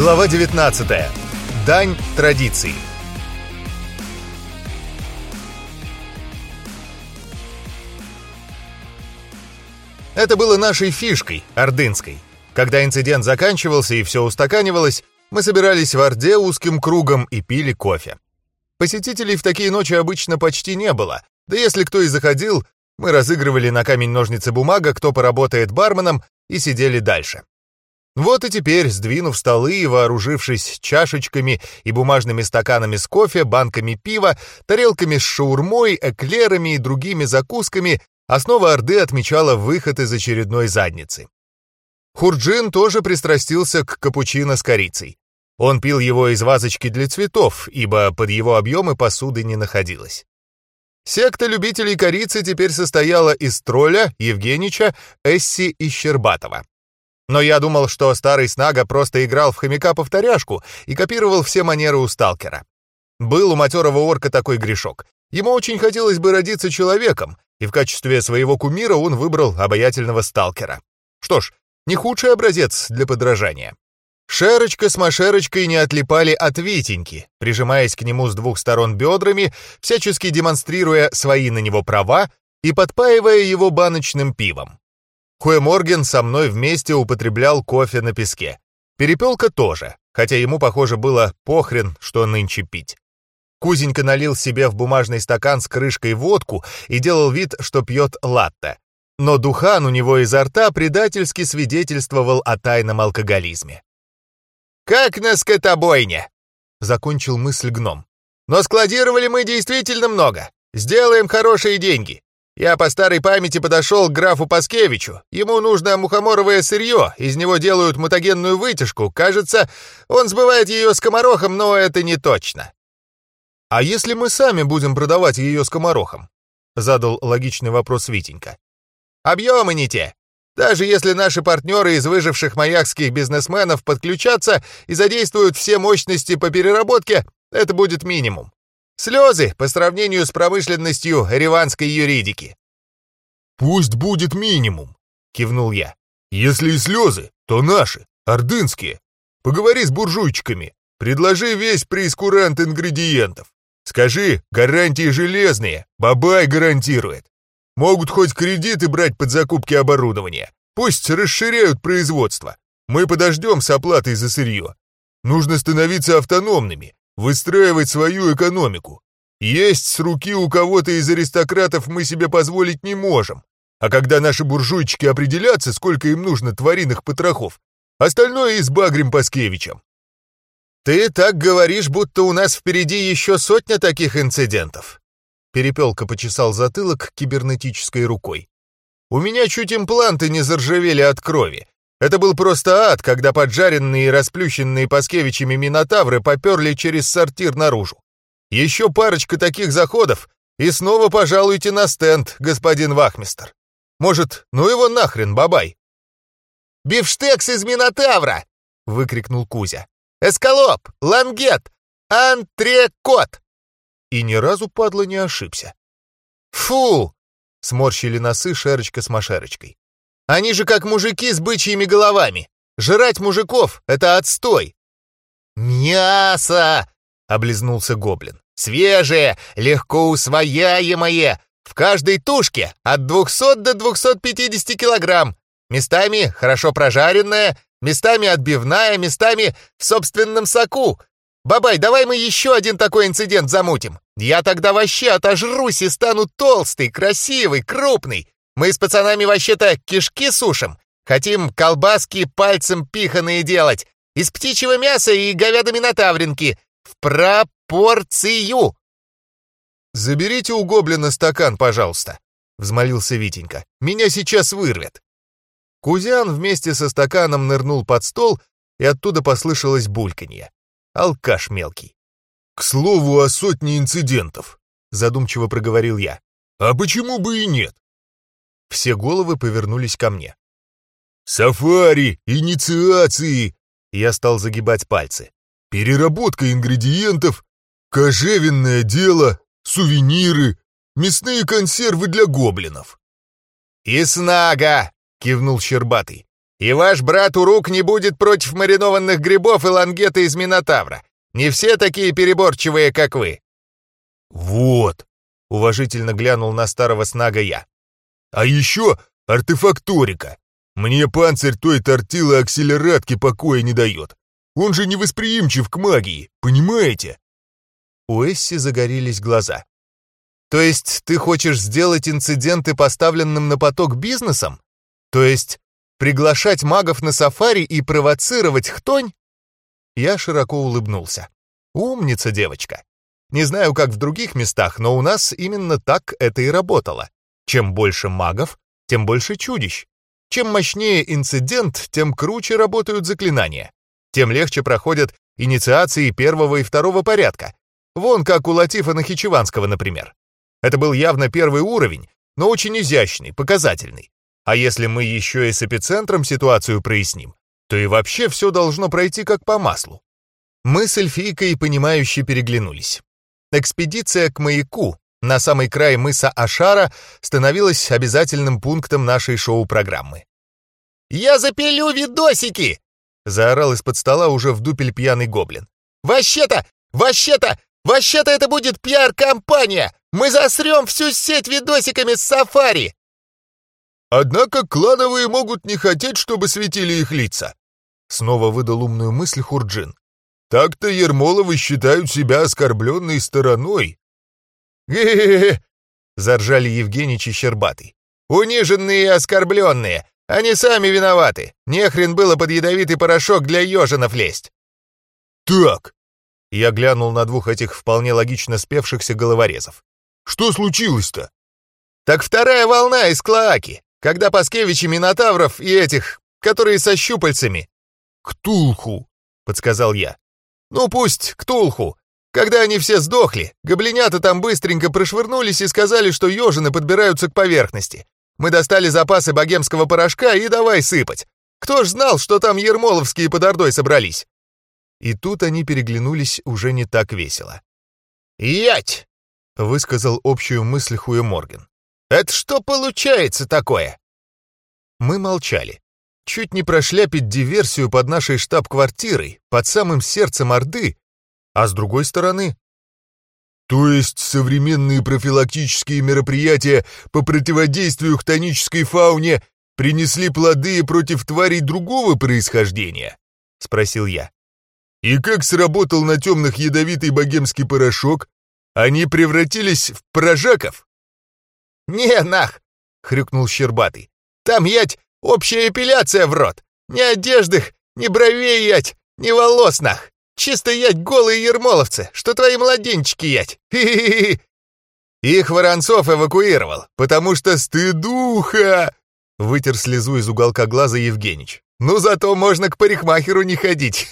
Глава 19. Дань традиции. Это было нашей фишкой, ордынской. Когда инцидент заканчивался и все устаканивалось, мы собирались в Орде узким кругом и пили кофе. Посетителей в такие ночи обычно почти не было, да если кто и заходил, мы разыгрывали на камень-ножницы-бумага, кто поработает барменом, и сидели дальше. Вот и теперь, сдвинув столы и вооружившись чашечками и бумажными стаканами с кофе, банками пива, тарелками с шаурмой, эклерами и другими закусками, основа Орды отмечала выход из очередной задницы. Хурджин тоже пристрастился к капучино с корицей. Он пил его из вазочки для цветов, ибо под его объемы посуды не находилось. Секта любителей корицы теперь состояла из Тролля, Евгенича, Эсси и Щербатова. Но я думал, что старый Снага просто играл в хомяка-повторяшку и копировал все манеры у сталкера. Был у матерого орка такой грешок. Ему очень хотелось бы родиться человеком, и в качестве своего кумира он выбрал обаятельного сталкера. Что ж, не худший образец для подражания. Шерочка с Машерочкой не отлипали от Витеньки, прижимаясь к нему с двух сторон бедрами, всячески демонстрируя свои на него права и подпаивая его баночным пивом. Хуэморген со мной вместе употреблял кофе на песке. Перепелка тоже, хотя ему, похоже, было похрен, что нынче пить. Кузенька налил себе в бумажный стакан с крышкой водку и делал вид, что пьет латте. Но духан у него изо рта предательски свидетельствовал о тайном алкоголизме. «Как на скотобойне!» — закончил мысль гном. «Но складировали мы действительно много. Сделаем хорошие деньги. Я по старой памяти подошел к графу Паскевичу. Ему нужно мухоморовое сырье, из него делают мутагенную вытяжку. Кажется, он сбывает ее скоморохом, но это не точно». «А если мы сами будем продавать ее скоморохом?» — задал логичный вопрос Витенька. «Объемы не те. Даже если наши партнеры из выживших маякских бизнесменов подключатся и задействуют все мощности по переработке, это будет минимум. Слезы по сравнению с промышленностью реванской юридики. «Пусть будет минимум», — кивнул я. «Если и слезы, то наши, ордынские. Поговори с буржуйчиками, предложи весь прейскурант ингредиентов. Скажи, гарантии железные, бабай гарантирует. Могут хоть кредиты брать под закупки оборудования. Пусть расширяют производство. Мы подождем с оплатой за сырье. Нужно становиться автономными, выстраивать свою экономику. Есть с руки у кого-то из аристократов мы себе позволить не можем. А когда наши буржуйчики определятся, сколько им нужно твариных потрохов, остальное избагрим Паскевичем. «Ты так говоришь, будто у нас впереди еще сотня таких инцидентов», Перепелка почесал затылок кибернетической рукой. «У меня чуть импланты не заржавели от крови. Это был просто ад, когда поджаренные и расплющенные Паскевичами минотавры поперли через сортир наружу. Еще парочка таких заходов, и снова пожалуйте на стенд, господин Вахмистер. Может, ну его нахрен, бабай!» «Бифштекс из Минотавра!» — выкрикнул Кузя. «Эскалоп! Лангет! Антрекот!» И ни разу, падла, не ошибся. «Фу!» — сморщили носы Шерочка с Машерочкой. «Они же как мужики с бычьими головами! Жрать мужиков — это отстой!» «Мясо!» — облизнулся гоблин. «Свежее, легко усвояемое! В каждой тушке от 200 до 250 килограмм! Местами хорошо прожаренное, местами отбивная, местами в собственном соку, Бабай, давай мы еще один такой инцидент замутим. Я тогда вообще отожрусь и стану толстый, красивый, крупный. Мы с пацанами вообще-то кишки сушим. Хотим колбаски пальцем пиханые делать. Из птичьего мяса и говядами на тавринки. В пропорцию. «Заберите у гоблина стакан, пожалуйста», — взмолился Витенька. «Меня сейчас вырвет». Кузян вместе со стаканом нырнул под стол, и оттуда послышалось бульканье. Алкаш мелкий. «К слову о сотне инцидентов», — задумчиво проговорил я. «А почему бы и нет?» Все головы повернулись ко мне. «Сафари, инициации!» Я стал загибать пальцы. «Переработка ингредиентов, кожевенное дело, сувениры, мясные консервы для гоблинов». «И снага!» — кивнул Щербатый. И ваш брат Урук не будет против маринованных грибов и лангета из Минотавра. Не все такие переборчивые, как вы». «Вот», — уважительно глянул на старого снага я. «А еще артефакторика. Мне панцирь той тортилы акселератки покоя не дает. Он же невосприимчив к магии, понимаете?» У Эсси загорелись глаза. «То есть ты хочешь сделать инциденты поставленным на поток бизнесом? То есть приглашать магов на сафари и провоцировать хтонь?» Я широко улыбнулся. «Умница, девочка. Не знаю, как в других местах, но у нас именно так это и работало. Чем больше магов, тем больше чудищ. Чем мощнее инцидент, тем круче работают заклинания. Тем легче проходят инициации первого и второго порядка. Вон как у Латифа Нахичеванского, например. Это был явно первый уровень, но очень изящный, показательный. А если мы еще и с эпицентром ситуацию проясним, то и вообще все должно пройти как по маслу. Мы с Эльфийкой, понимающе переглянулись. Экспедиция к маяку на самый край мыса Ашара становилась обязательным пунктом нашей шоу-программы. «Я запилю видосики!» — заорал из-под стола уже в дупель пьяный гоблин. «Вообще-то! Вообще-то! Вообще-то это будет пиар-компания! Мы засрем всю сеть видосиками с сафари!» «Однако клановые могут не хотеть, чтобы светили их лица», — снова выдал умную мысль Хурджин. «Так-то Ермоловы считают себя оскорбленной стороной». «Ге-ге-ге!» — заржали Евгенич и Щербатый. «Униженные и оскорбленные! Они сами виноваты! Нехрен было под ядовитый порошок для ежинов лезть!» «Так!» Я глянул на двух этих вполне логично спевшихся головорезов. «Что случилось-то?» «Так вторая волна из Клоаки, когда Паскевичи Минотавров и этих, которые со щупальцами». «Ктулху», — подсказал я. «Ну пусть Ктулху. Когда они все сдохли, гоблинята там быстренько прошвырнулись и сказали, что ежины подбираются к поверхности. Мы достали запасы богемского порошка и давай сыпать. Кто ж знал, что там ермоловские под Ордой собрались?» И тут они переглянулись уже не так весело. «Ять!» — высказал общую мысль Хуя Морген. «Это что получается такое?» Мы молчали. Чуть не прошляпить диверсию под нашей штаб-квартирой, под самым сердцем Орды, а с другой стороны... То есть современные профилактические мероприятия по противодействию хтонической фауне принесли плоды против тварей другого происхождения? Спросил я. И как сработал на темных ядовитый богемский порошок? Они превратились в прожаков? «Не, нах!» — хрюкнул Щербатый. «Там, ять, общая эпиляция в рот! Ни одеждых, ни бровей, ять, ни волос, нах! Чисто ять голые ермоловцы, что твои младенчики ять! Хи-хи-хи!» «Их Воронцов эвакуировал, потому что стыдуха!» Вытер слезу из уголка глаза Евгенич. «Ну зато можно к парикмахеру не ходить!»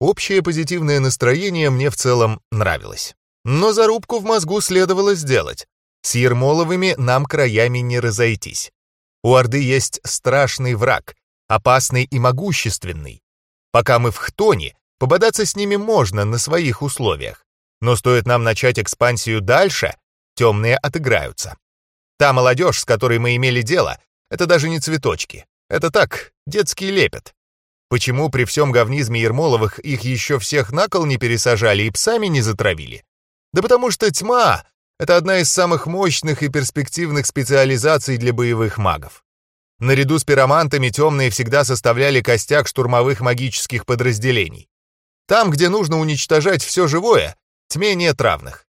Общее позитивное настроение мне в целом нравилось. Но зарубку в мозгу следовало сделать. С Ермоловыми нам краями не разойтись. У Орды есть страшный враг, опасный и могущественный. Пока мы в Хтоне, пободаться с ними можно на своих условиях. Но стоит нам начать экспансию дальше, темные отыграются. Та молодежь, с которой мы имели дело, это даже не цветочки. Это так, детский лепет. Почему при всем говнизме Ермоловых их еще всех на кол не пересажали и псами не затравили? Да потому что тьма — это одна из самых мощных и перспективных специализаций для боевых магов. Наряду с пиромантами темные всегда составляли костяк штурмовых магических подразделений. Там, где нужно уничтожать все живое, тьме нет равных.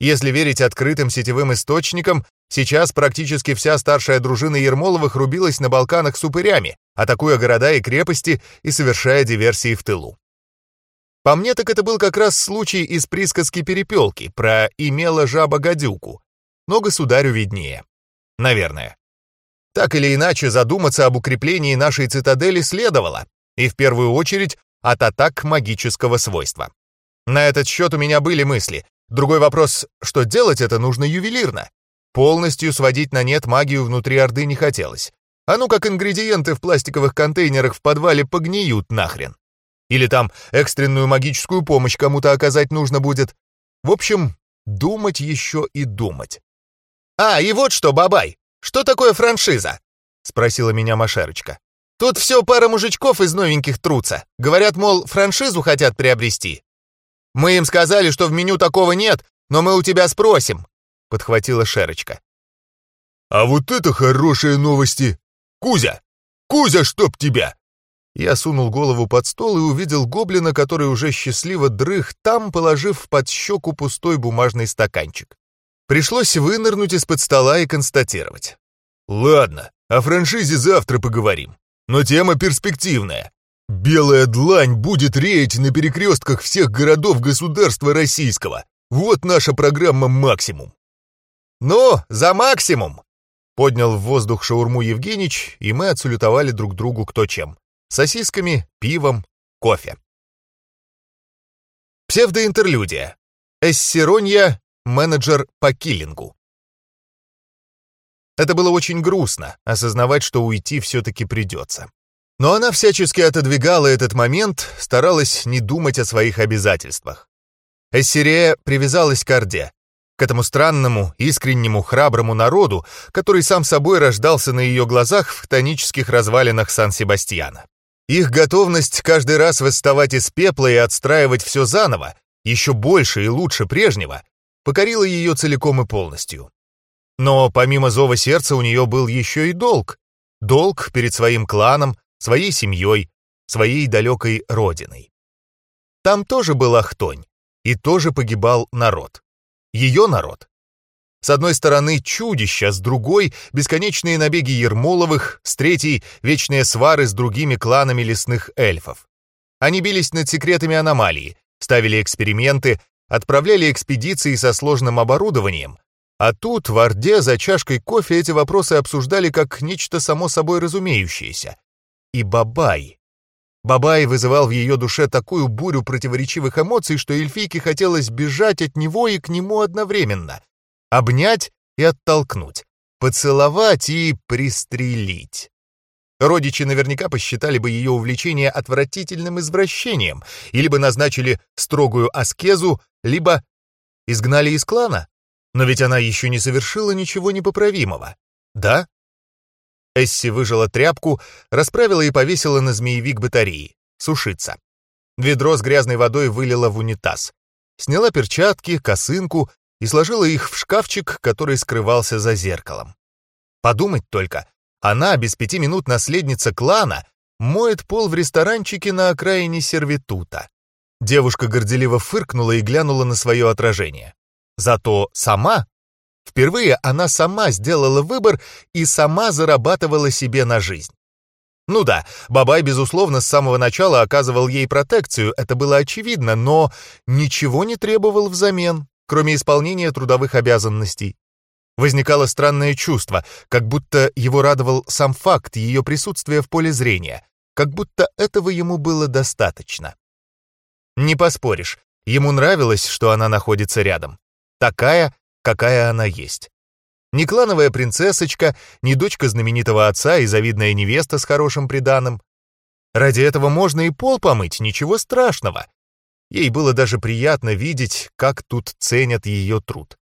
Если верить открытым сетевым источникам, сейчас практически вся старшая дружина Ермоловых рубилась на Балканах с упырями, атакуя города и крепости и совершая диверсии в тылу. По мне, так это был как раз случай из присказки «Перепелки» про «имела жаба гадюку», но государю виднее. Наверное. Так или иначе, задуматься об укреплении нашей цитадели следовало, и в первую очередь от атак магического свойства. На этот счет у меня были мысли, Другой вопрос, что делать это нужно ювелирно. Полностью сводить на нет магию внутри Орды не хотелось. А ну как ингредиенты в пластиковых контейнерах в подвале погниют нахрен. Или там экстренную магическую помощь кому-то оказать нужно будет. В общем, думать еще и думать. «А, и вот что, Бабай, что такое франшиза?» — спросила меня Машерочка. Тут все пара мужичков из новеньких трутся. Говорят, мол, франшизу хотят приобрести. Мы им сказали, что в меню такого нет, но мы у тебя спросим», — подхватила Шерочка. «А вот это хорошие новости! Кузя! Кузя, чтоб тебя!» Я сунул голову под стол и увидел гоблина, который уже счастливо дрых там, положив под щеку пустой бумажный стаканчик. Пришлось вынырнуть из-под стола и констатировать. «Ладно, о франшизе завтра поговорим. Но тема перспективная. Белая длань будет реять на перекрестках всех городов государства российского. Вот наша программа «Максимум». «Ну, за максимум!» Поднял в воздух шаурму Евгеньевич, и мы отсалютовали друг другу кто чем сосисками, пивом, кофе. Псевдоинтерлюдия. Эссеронья, менеджер по киллингу. Это было очень грустно, осознавать, что уйти все-таки придется. Но она всячески отодвигала этот момент, старалась не думать о своих обязательствах. Эссерия привязалась к Орде, к этому странному, искреннему, храброму народу, который сам собой рождался на ее глазах в хтонических развалинах Сан-Себастьяна. Их готовность каждый раз восставать из пепла и отстраивать все заново, еще больше и лучше прежнего, покорила ее целиком и полностью. Но помимо зова сердца у нее был еще и долг. Долг перед своим кланом, своей семьей, своей далекой родиной. Там тоже была хтонь, и тоже погибал народ. Ее народ. С одной стороны чудища, с другой — бесконечные набеги Ермоловых, с третьей — вечные свары с другими кланами лесных эльфов. Они бились над секретами аномалии, ставили эксперименты, отправляли экспедиции со сложным оборудованием, а тут в Орде за чашкой кофе эти вопросы обсуждали как нечто само собой разумеющееся. И Бабай. Бабай вызывал в ее душе такую бурю противоречивых эмоций, что эльфийке хотелось бежать от него и к нему одновременно — обнять и оттолкнуть, поцеловать и пристрелить. Родичи наверняка посчитали бы ее увлечение отвратительным извращением, или бы назначили строгую аскезу, либо изгнали из клана. Но ведь она еще не совершила ничего непоправимого. Да? Эсси выжила тряпку, расправила и повесила на змеевик батареи. Сушиться. Ведро с грязной водой вылила в унитаз. Сняла перчатки, косынку и сложила их в шкафчик, который скрывался за зеркалом. Подумать только, она, без пяти минут наследница клана, моет пол в ресторанчике на окраине сервитута. Девушка горделиво фыркнула и глянула на свое отражение. Зато сама... Впервые она сама сделала выбор и сама зарабатывала себе на жизнь. Ну да, Бабай, безусловно, с самого начала оказывал ей протекцию, это было очевидно, но ничего не требовал взамен кроме исполнения трудовых обязанностей. Возникало странное чувство, как будто его радовал сам факт ее присутствия в поле зрения, как будто этого ему было достаточно. Не поспоришь, ему нравилось, что она находится рядом. Такая, какая она есть. Не клановая принцессочка, не дочка знаменитого отца и завидная невеста с хорошим приданым. Ради этого можно и пол помыть, ничего страшного. Ей было даже приятно видеть, как тут ценят ее труд.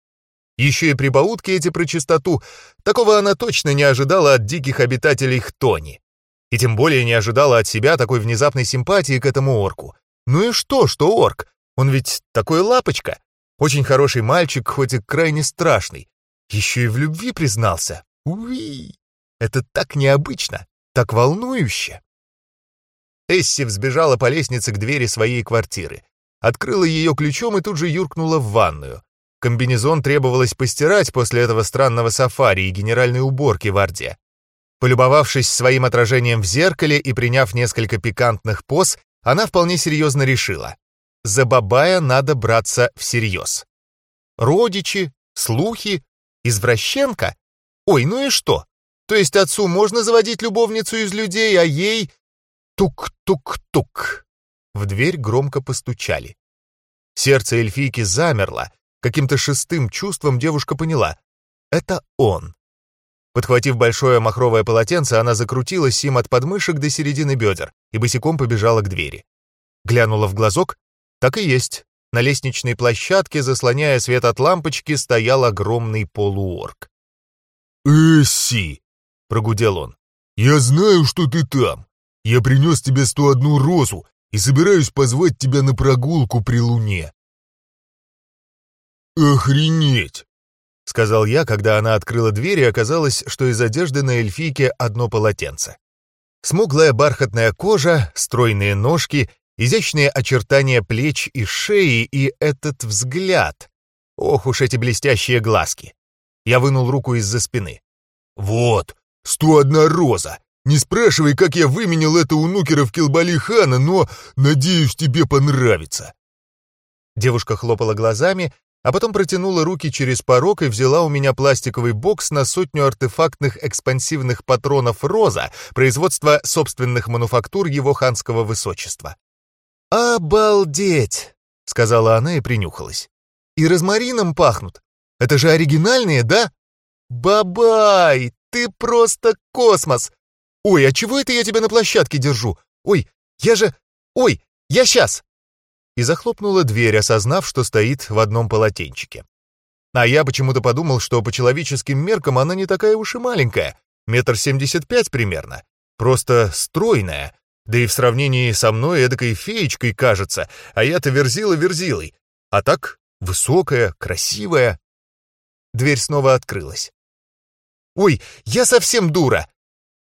Еще и прибаутки эти про чистоту, такого она точно не ожидала от диких обитателей Хтони. И тем более не ожидала от себя такой внезапной симпатии к этому орку. Ну и что, что орк? Он ведь такой лапочка. Очень хороший мальчик, хоть и крайне страшный. Еще и в любви признался. Уи! Это так необычно, так волнующе. Эсси взбежала по лестнице к двери своей квартиры открыла ее ключом и тут же юркнула в ванную. Комбинезон требовалось постирать после этого странного сафари и генеральной уборки в Орде. Полюбовавшись своим отражением в зеркале и приняв несколько пикантных поз, она вполне серьезно решила. За Бабая надо браться всерьез. Родичи, слухи, извращенка? Ой, ну и что? То есть отцу можно заводить любовницу из людей, а ей... Тук-тук-тук. В дверь громко постучали. Сердце эльфийки замерло. Каким-то шестым чувством девушка поняла — это он. Подхватив большое махровое полотенце, она закрутилась им от подмышек до середины бедер и босиком побежала к двери. Глянула в глазок. Так и есть. На лестничной площадке, заслоняя свет от лампочки, стоял огромный полуорг. «Эсси!» — прогудел он. «Я знаю, что ты там. Я принес тебе 101 розу и собираюсь позвать тебя на прогулку при луне». «Охренеть!» — сказал я, когда она открыла дверь, и оказалось, что из одежды на эльфийке одно полотенце. Смуглая бархатная кожа, стройные ножки, изящные очертания плеч и шеи и этот взгляд. Ох уж эти блестящие глазки. Я вынул руку из-за спины. «Вот, 101 роза! Не спрашивай, как я выменял это у нукеров Килбали Хана, но, надеюсь, тебе понравится!» Девушка хлопала глазами, а потом протянула руки через порог и взяла у меня пластиковый бокс на сотню артефактных экспансивных патронов «Роза» производства собственных мануфактур его ханского высочества. «Обалдеть!» — сказала она и принюхалась. «И розмарином пахнут. Это же оригинальные, да? Бабай, ты просто космос! Ой, а чего это я тебя на площадке держу? Ой, я же... Ой, я сейчас!» И захлопнула дверь, осознав, что стоит в одном полотенчике. А я почему-то подумал, что по человеческим меркам она не такая уж и маленькая, метр семьдесят пять примерно, просто стройная, да и в сравнении со мной эдакой феечкой кажется, а я-то верзила-верзилой, а так высокая, красивая. Дверь снова открылась. «Ой, я совсем дура!»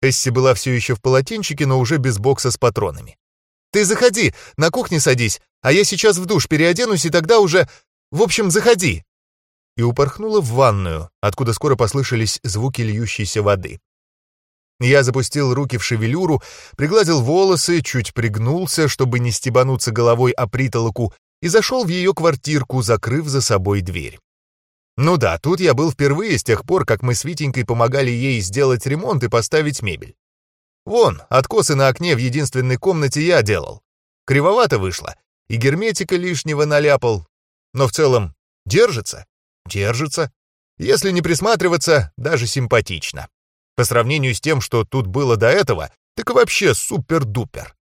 Эсси была все еще в полотенчике, но уже без бокса с патронами. «Ты заходи, на кухне садись, а я сейчас в душ переоденусь, и тогда уже... В общем, заходи!» И упорхнула в ванную, откуда скоро послышались звуки льющейся воды. Я запустил руки в шевелюру, пригладил волосы, чуть пригнулся, чтобы не стебануться головой о притолоку, и зашел в ее квартирку, закрыв за собой дверь. Ну да, тут я был впервые с тех пор, как мы с Витенькой помогали ей сделать ремонт и поставить мебель. Вон, откосы на окне в единственной комнате я делал. Кривовато вышло, и герметика лишнего наляпал. Но в целом держится, держится. Если не присматриваться, даже симпатично. По сравнению с тем, что тут было до этого, так вообще супер-дупер.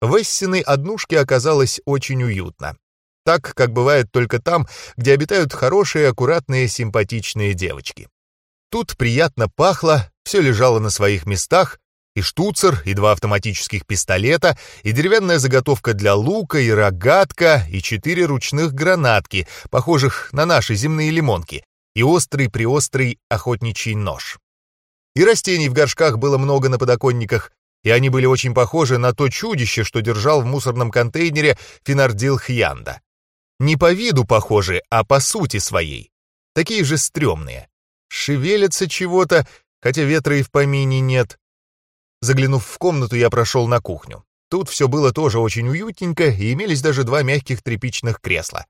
В Эссиной однушке оказалось очень уютно. Так, как бывает только там, где обитают хорошие, аккуратные, симпатичные девочки. Тут приятно пахло, все лежало на своих местах, и штуцер, и два автоматических пистолета, и деревянная заготовка для лука, и рогатка, и четыре ручных гранатки, похожих на наши земные лимонки, и острый-приострый охотничий нож. И растений в горшках было много на подоконниках, и они были очень похожи на то чудище, что держал в мусорном контейнере Финардил Хьянда. Не по виду похожи, а по сути своей. Такие же стрёмные. Шевелятся чего-то, хотя ветра и в помине нет. Заглянув в комнату, я прошел на кухню. Тут все было тоже очень уютненько, и имелись даже два мягких тряпичных кресла.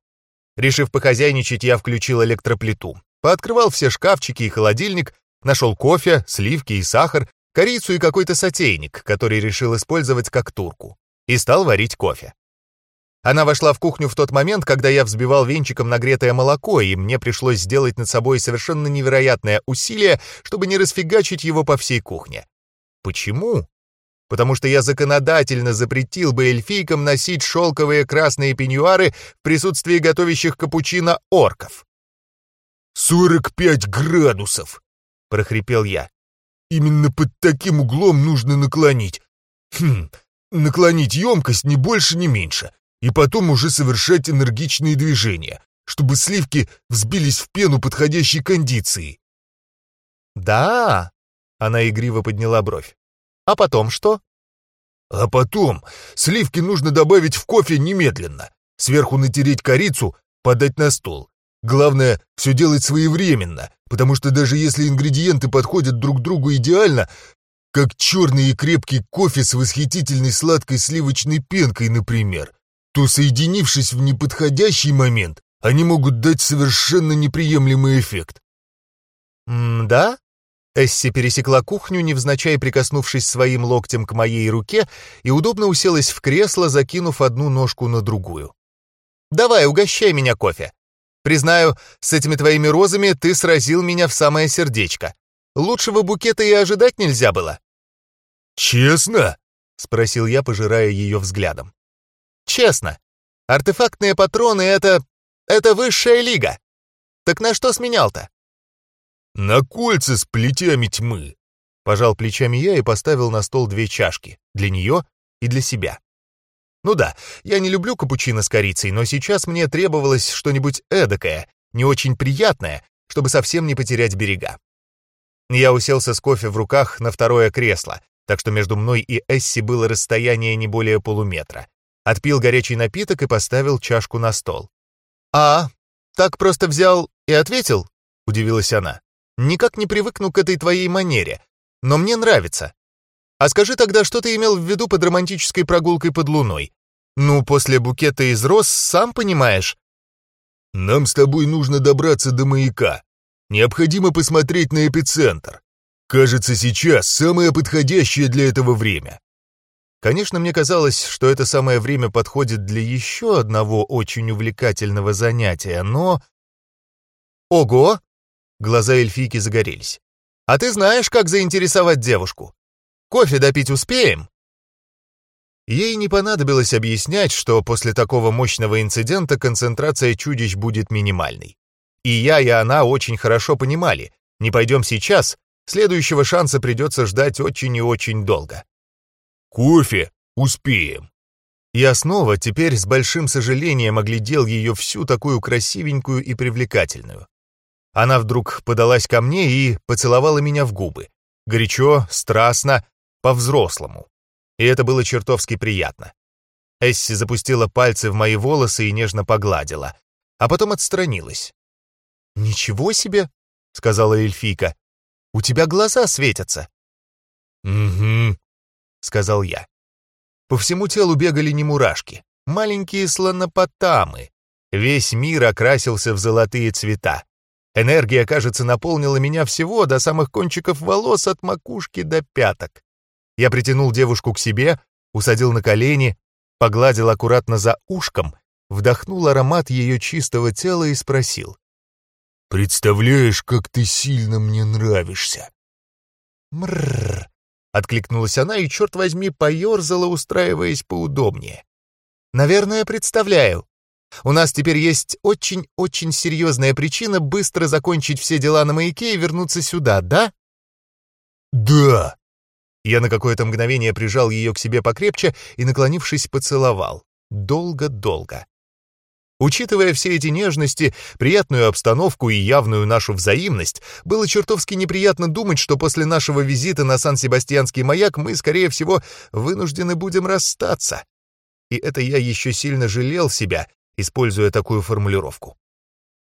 Решив похозяйничать, я включил электроплиту. Пооткрывал все шкафчики и холодильник, нашел кофе, сливки и сахар, корицу и какой-то сотейник, который решил использовать как турку. И стал варить кофе. Она вошла в кухню в тот момент, когда я взбивал венчиком нагретое молоко, и мне пришлось сделать над собой совершенно невероятное усилие, чтобы не расфигачить его по всей кухне. Почему? Потому что я законодательно запретил бы эльфийкам носить шелковые красные пеньюары в присутствии готовящих капучино орков. «Сорок пять градусов!» — прохрипел я. «Именно под таким углом нужно наклонить. Хм, наклонить емкость не больше, не меньше и потом уже совершать энергичные движения, чтобы сливки взбились в пену подходящей кондиции. «Да?» — она игриво подняла бровь. «А потом что?» «А потом сливки нужно добавить в кофе немедленно, сверху натереть корицу, подать на стол. Главное, все делать своевременно, потому что даже если ингредиенты подходят друг другу идеально, как черный и крепкий кофе с восхитительной сладкой сливочной пенкой, например, то, соединившись в неподходящий момент, они могут дать совершенно неприемлемый эффект. «М-да?» Эсси пересекла кухню, невзначай прикоснувшись своим локтем к моей руке, и удобно уселась в кресло, закинув одну ножку на другую. «Давай, угощай меня кофе. Признаю, с этими твоими розами ты сразил меня в самое сердечко. Лучшего букета и ожидать нельзя было». «Честно?» — спросил я, пожирая ее взглядом. Честно, артефактные патроны — это... это высшая лига. Так на что сменял-то? На кольца с плетями тьмы. Пожал плечами я и поставил на стол две чашки, для нее и для себя. Ну да, я не люблю капучино с корицей, но сейчас мне требовалось что-нибудь эдакое, не очень приятное, чтобы совсем не потерять берега. Я уселся с кофе в руках на второе кресло, так что между мной и Эсси было расстояние не более полуметра. Отпил горячий напиток и поставил чашку на стол. «А, так просто взял и ответил?» — удивилась она. «Никак не привыкну к этой твоей манере, но мне нравится. А скажи тогда, что ты имел в виду под романтической прогулкой под луной? Ну, после букета из роз, сам понимаешь». «Нам с тобой нужно добраться до маяка. Необходимо посмотреть на эпицентр. Кажется, сейчас самое подходящее для этого время. Конечно, мне казалось, что это самое время подходит для еще одного очень увлекательного занятия, но... Ого! Глаза эльфийки загорелись. А ты знаешь, как заинтересовать девушку? Кофе допить успеем? Ей не понадобилось объяснять, что после такого мощного инцидента концентрация чудищ будет минимальной. И я, и она очень хорошо понимали, не пойдем сейчас, следующего шанса придется ждать очень и очень долго. «Кофе? Успеем!» Я снова теперь с большим сожалением оглядел ее всю такую красивенькую и привлекательную. Она вдруг подалась ко мне и поцеловала меня в губы. Горячо, страстно, по-взрослому. И это было чертовски приятно. Эсси запустила пальцы в мои волосы и нежно погладила, а потом отстранилась. «Ничего себе!» — сказала эльфийка. «У тебя глаза светятся». «Угу», — сказал я. По всему телу бегали не мурашки, маленькие слонопотамы. Весь мир окрасился в золотые цвета. Энергия, кажется, наполнила меня всего до самых кончиков волос от макушки до пяток. Я притянул девушку к себе, усадил на колени, погладил аккуратно за ушком, вдохнул аромат ее чистого тела и спросил. «Представляешь, как ты сильно мне нравишься?» «Мрррр», Откликнулась она и, черт возьми, поерзала, устраиваясь поудобнее. «Наверное, представляю. У нас теперь есть очень-очень серьезная причина быстро закончить все дела на маяке и вернуться сюда, да?» «Да!» Я на какое-то мгновение прижал ее к себе покрепче и, наклонившись, поцеловал. Долго-долго. Учитывая все эти нежности, приятную обстановку и явную нашу взаимность, было чертовски неприятно думать, что после нашего визита на Сан-Себастьянский маяк мы, скорее всего, вынуждены будем расстаться. И это я еще сильно жалел себя, используя такую формулировку.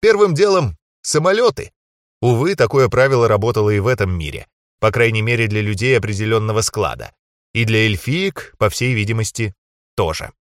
Первым делом — самолеты. Увы, такое правило работало и в этом мире, по крайней мере для людей определенного склада. И для эльфиек, по всей видимости, тоже.